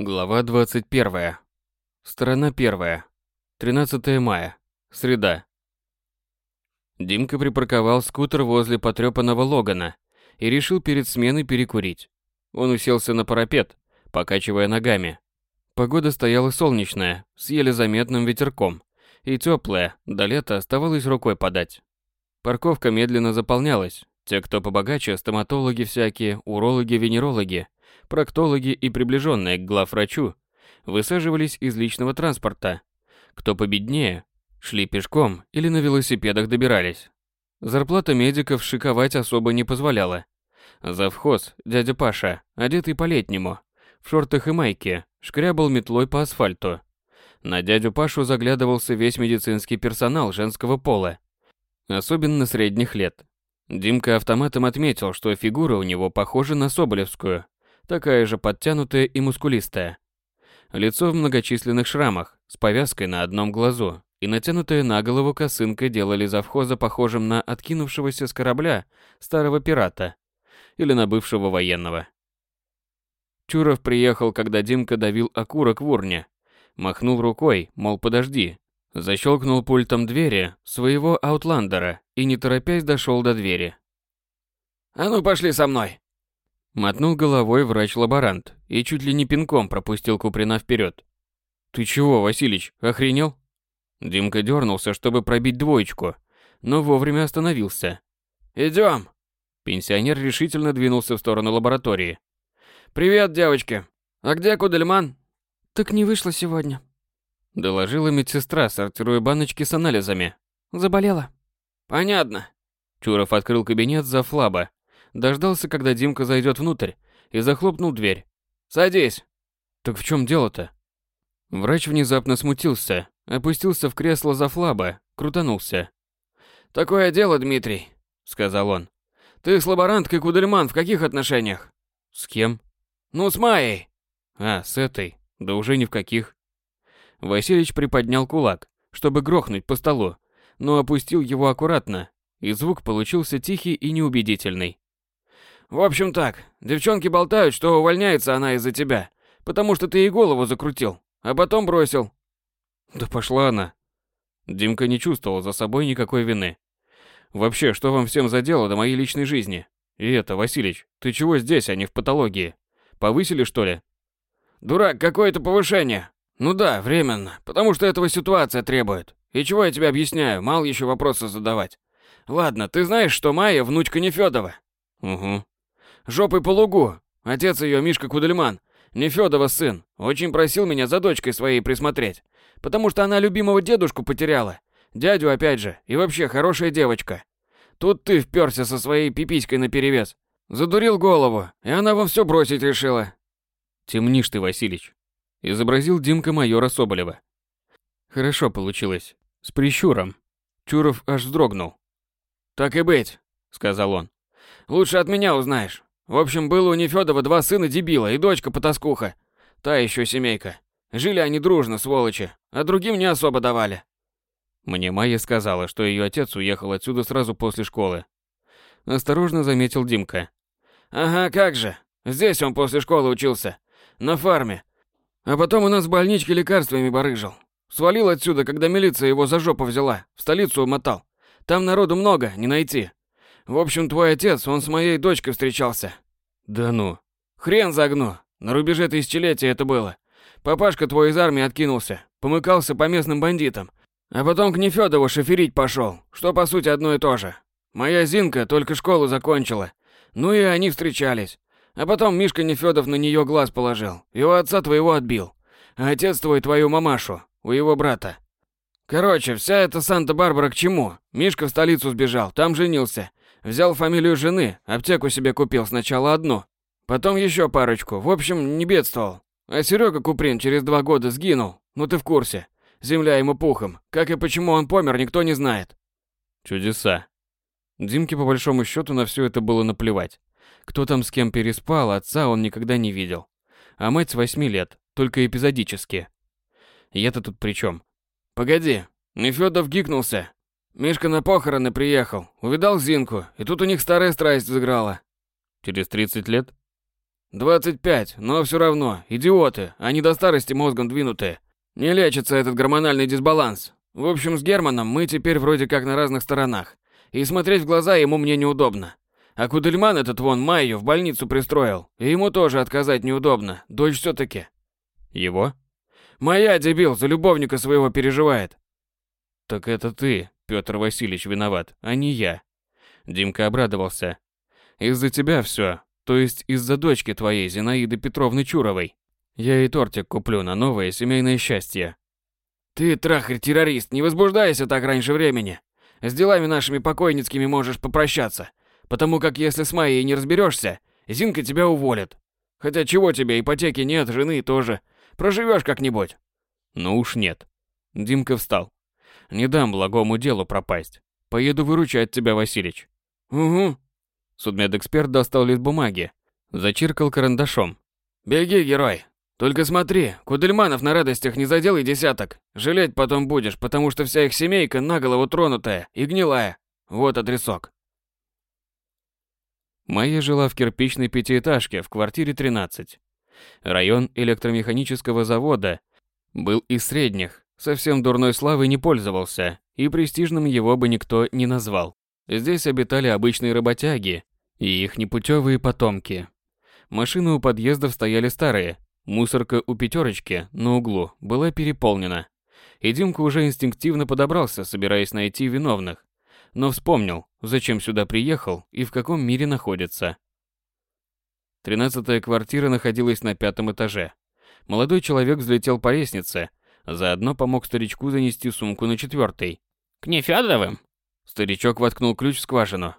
Глава 21. Сторона 1. 13 мая. Среда. Димка припарковал скутер возле потрёпанного Логана и решил перед сменой перекурить. Он уселся на парапет, покачивая ногами. Погода стояла солнечная, с еле заметным ветерком, и тёплая, до лета оставалось рукой подать. Парковка медленно заполнялась. Те, кто побогаче, стоматологи всякие, урологи, венерологи, проктологи и приближенные к главврачу, высаживались из личного транспорта. Кто победнее, шли пешком или на велосипедах добирались. Зарплата медиков шиковать особо не позволяла. Завхоз, дядя Паша, одетый по-летнему, в шортах и майке, шкрябал метлой по асфальту. На дядю Пашу заглядывался весь медицинский персонал женского пола, особенно средних лет. Димка автоматом отметил, что фигура у него похожа на Соболевскую, такая же подтянутая и мускулистая. Лицо в многочисленных шрамах, с повязкой на одном глазу, и натянутая на голову косынка делали завхоза похожим на откинувшегося с корабля старого пирата или на бывшего военного. Чуров приехал, когда Димка давил окурок в урне. Махнул рукой, мол, подожди. Защелкнул пультом двери своего аутландера и не торопясь дошел до двери. «А ну пошли со мной!» Мотнул головой врач-лаборант и чуть ли не пинком пропустил Куприна вперед. «Ты чего, Василич, охренел?» Димка дернулся, чтобы пробить двоечку, но вовремя остановился. «Идем!» Пенсионер решительно двинулся в сторону лаборатории. «Привет, девочки! А где Кудельман?» «Так не вышло сегодня», — доложила медсестра, сортируя баночки с анализами. «Заболела». «Понятно». Чуров открыл кабинет за флаба, дождался, когда Димка зайдет внутрь, и захлопнул дверь. «Садись». «Так в чем дело-то?» Врач внезапно смутился, опустился в кресло за флаба, крутанулся. «Такое дело, Дмитрий», — сказал он. «Ты с лаборанткой Кудельман в каких отношениях?» «С кем?» «Ну, с Майей». «А, с этой. Да уже ни в каких». Василич приподнял кулак, чтобы грохнуть по столу, но опустил его аккуратно, и звук получился тихий и неубедительный. «В общем так, девчонки болтают, что увольняется она из-за тебя, потому что ты ей голову закрутил, а потом бросил». «Да пошла она». Димка не чувствовал за собой никакой вины. «Вообще, что вам всем за дело до моей личной жизни? И это, Василич, ты чего здесь, а не в патологии? Повысили, что ли?» «Дурак, какое-то повышение. Ну да, временно, потому что этого ситуация требует. И чего я тебе объясняю, мало еще вопросы задавать. Ладно, ты знаешь, что Майя внучка Нефёдова?» «Угу». «Жопой по лугу. Отец ее Мишка Кудельман, Нефёдова сын, очень просил меня за дочкой своей присмотреть, потому что она любимого дедушку потеряла. Дядю опять же, и вообще хорошая девочка. Тут ты вперся со своей пиписькой наперевес. Задурил голову, и она вам все бросить решила. Темнишь ты, Василич. Изобразил Димка майора Соболева. Хорошо получилось. С прищуром. Чуров аж вздрогнул. «Так и быть», — сказал он. «Лучше от меня узнаешь. В общем, было у Нефёдова два сына дебила и дочка потаскуха. Та еще семейка. Жили они дружно, сволочи, а другим не особо давали. Мне Майя сказала, что ее отец уехал отсюда сразу после школы. Осторожно заметил Димка. Ага, как же. Здесь он после школы учился. На фарме. А потом у нас в больничке лекарствами барыжил. Свалил отсюда, когда милиция его за жопу взяла. В столицу умотал. Там народу много, не найти. В общем, твой отец, он с моей дочкой встречался. Да ну. Хрен загну. На рубеже тысячелетия это было. Папашка твой из армии откинулся, помыкался по местным бандитам. А потом к Нефёдову шоферить пошел, что по сути одно и то же. Моя Зинка только школу закончила. Ну и они встречались. А потом Мишка Нефёдов на нее глаз положил. Его отца твоего отбил. А отец твой твою мамашу, у его брата. Короче, вся эта Санта-Барбара к чему? Мишка в столицу сбежал, там женился. Взял фамилию жены, аптеку себе купил сначала одну, потом еще парочку. В общем, не бедствовал. А Серега Куприн через два года сгинул. Ну ты в курсе. Земля ему пухом. Как и почему он помер, никто не знает. Чудеса. Димке по большому счету на все это было наплевать. Кто там с кем переспал, отца он никогда не видел. А мать с восьми лет, только эпизодически. Я-то тут при чем? Погоди, Нефёдов гикнулся. Мишка на похороны приехал, увидал Зинку, и тут у них старая страсть взыграла. Через 30 лет? 25, но все равно, идиоты, они до старости мозгом двинутые. Не лечится этот гормональный дисбаланс. В общем, с Германом мы теперь вроде как на разных сторонах. И смотреть в глаза ему мне неудобно. А Кудельман этот вон Майю в больницу пристроил. И ему тоже отказать неудобно. Дочь все таки Его? Моя, дебил, за любовника своего переживает. Так это ты, Петр Васильевич, виноват, а не я. Димка обрадовался. Из-за тебя все, то есть из-за дочки твоей Зинаиды Петровны Чуровой. Я и тортик куплю на новое семейное счастье. Ты, трахарь-террорист, не возбуждайся так раньше времени. С делами нашими покойницкими можешь попрощаться. Потому как если с Майей не разберешься, Зинка тебя уволит. Хотя чего тебе, ипотеки нет, жены тоже. Проживешь как-нибудь. Ну уж нет. Димка встал. Не дам благому делу пропасть. Поеду выручать тебя, Василич. Угу. Судмедэксперт достал лист бумаги, зачиркал карандашом. Беги, герой. Только смотри, Кудельманов на радостях не заделай десяток. Жалеть потом будешь, потому что вся их семейка на голову тронутая и гнилая. Вот адресок. Майя жила в кирпичной пятиэтажке в квартире 13. Район электромеханического завода был из средних, совсем дурной славой не пользовался, и престижным его бы никто не назвал. Здесь обитали обычные работяги и их непутевые потомки. Машины у подъездов стояли старые, Мусорка у пятерочки на углу была переполнена. И Димка уже инстинктивно подобрался, собираясь найти виновных. Но вспомнил, зачем сюда приехал и в каком мире находится. Тринадцатая квартира находилась на пятом этаже. Молодой человек взлетел по лестнице, заодно помог старичку занести сумку на четвертый. «К Нефёдовым?» Старичок воткнул ключ в скважину.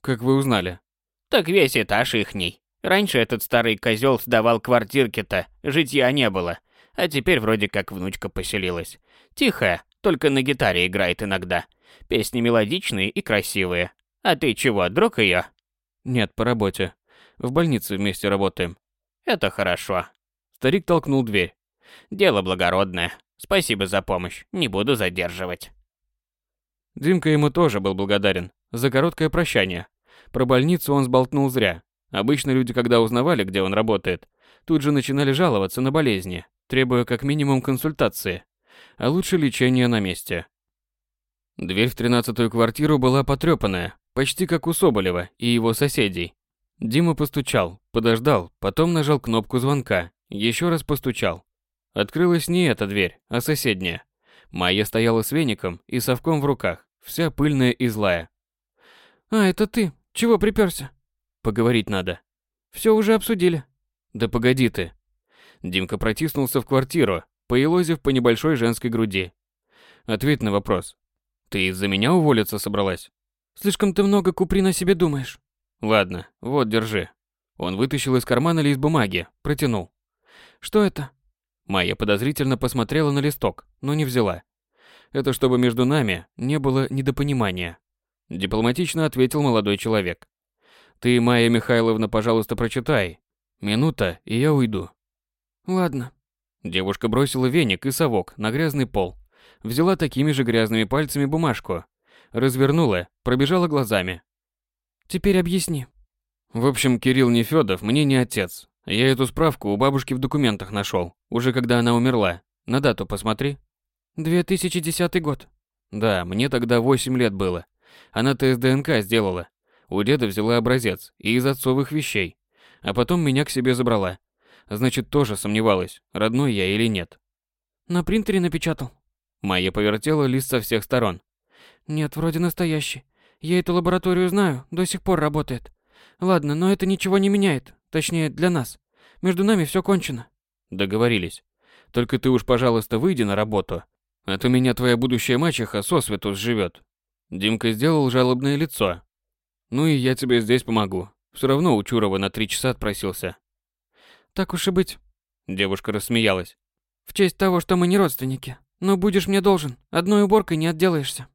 «Как вы узнали?» «Так весь этаж ихний. Раньше этот старый козел сдавал квартирки-то, житья не было. А теперь вроде как внучка поселилась. Тихая, только на гитаре играет иногда. Песни мелодичные и красивые. А ты чего, друг ее? Нет, по работе. В больнице вместе работаем. Это хорошо. Старик толкнул дверь. Дело благородное. Спасибо за помощь. Не буду задерживать. Димка ему тоже был благодарен за короткое прощание. Про больницу он сболтнул зря. Обычно люди, когда узнавали, где он работает, тут же начинали жаловаться на болезни, требуя как минимум консультации, а лучше лечения на месте. Дверь в тринадцатую квартиру была потрепанная, почти как у Соболева и его соседей. Дима постучал, подождал, потом нажал кнопку звонка, еще раз постучал. Открылась не эта дверь, а соседняя. Майя стояла с веником и совком в руках, вся пыльная и злая. «А, это ты? Чего приперся?» Поговорить надо. Все уже обсудили. Да погоди ты. Димка протиснулся в квартиру, поелозив по небольшой женской груди. Ответь на вопрос. Ты из-за меня уволиться собралась? Слишком ты много купри на себе думаешь. Ладно, вот, держи. Он вытащил из кармана лист бумаги, протянул. Что это? Майя подозрительно посмотрела на листок, но не взяла. Это чтобы между нами не было недопонимания. Дипломатично ответил молодой человек. Ты, Майя Михайловна, пожалуйста, прочитай. Минута, и я уйду. Ладно. Девушка бросила веник и совок на грязный пол. Взяла такими же грязными пальцами бумажку. Развернула, пробежала глазами. Теперь объясни. В общем, Кирилл Нефёдов мне не отец. Я эту справку у бабушки в документах нашел, уже когда она умерла. На дату посмотри. 2010 год. Да, мне тогда 8 лет было. Она тест ДНК сделала. У деда взяла образец и из отцовых вещей, а потом меня к себе забрала. Значит, тоже сомневалась, родной я или нет. На принтере напечатал. Майя повертела лист со всех сторон. Нет, вроде настоящий. Я эту лабораторию знаю, до сих пор работает. Ладно, но это ничего не меняет. Точнее, для нас. Между нами все кончено. Договорились. Только ты уж, пожалуйста, выйди на работу. А то меня твоя будущая мачеха сосвету сживет. Димка сделал жалобное лицо, ну и я тебе здесь помогу. Все равно у Чурова на три часа отпросился. Так уж и быть. Девушка рассмеялась. В честь того, что мы не родственники. Но будешь мне должен. Одной уборкой не отделаешься.